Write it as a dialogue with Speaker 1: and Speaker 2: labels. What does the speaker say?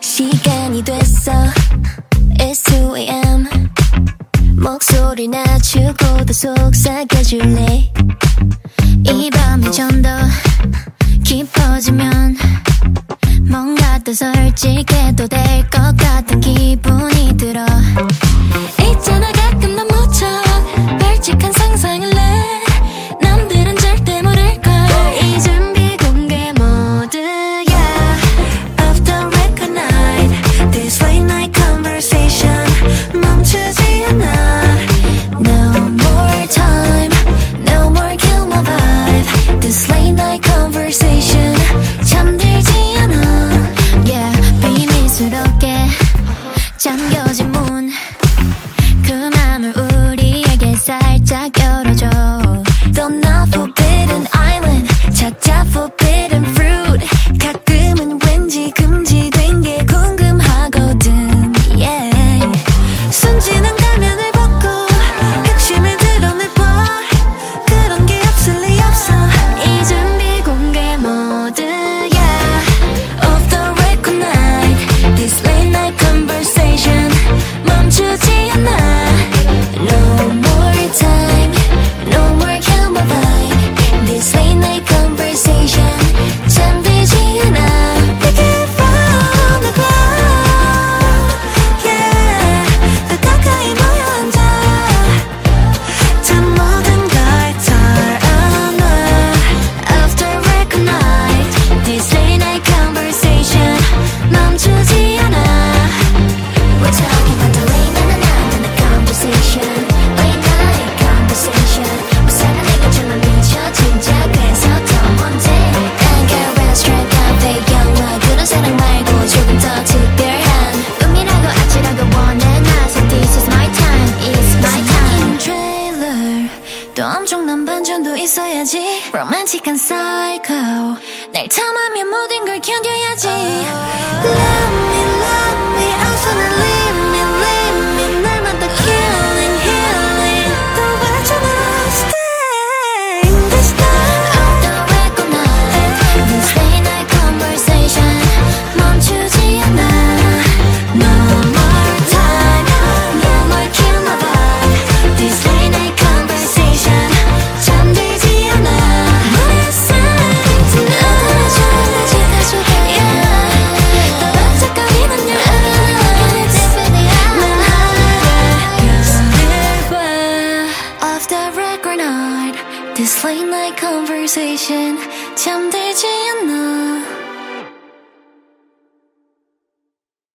Speaker 1: 시간이 됐어. S.O.A.M 목소리 낮추고도 속삭여줄래? 이 밤이 좀 더 깊어지면 뭔가 더 솔직해도 될 것 같은 기분이 들어. 반전도 있어야지. 로맨틱한 사이코 날 탐하면 모든 걸 견뎌야지. conversation 잠들지 않아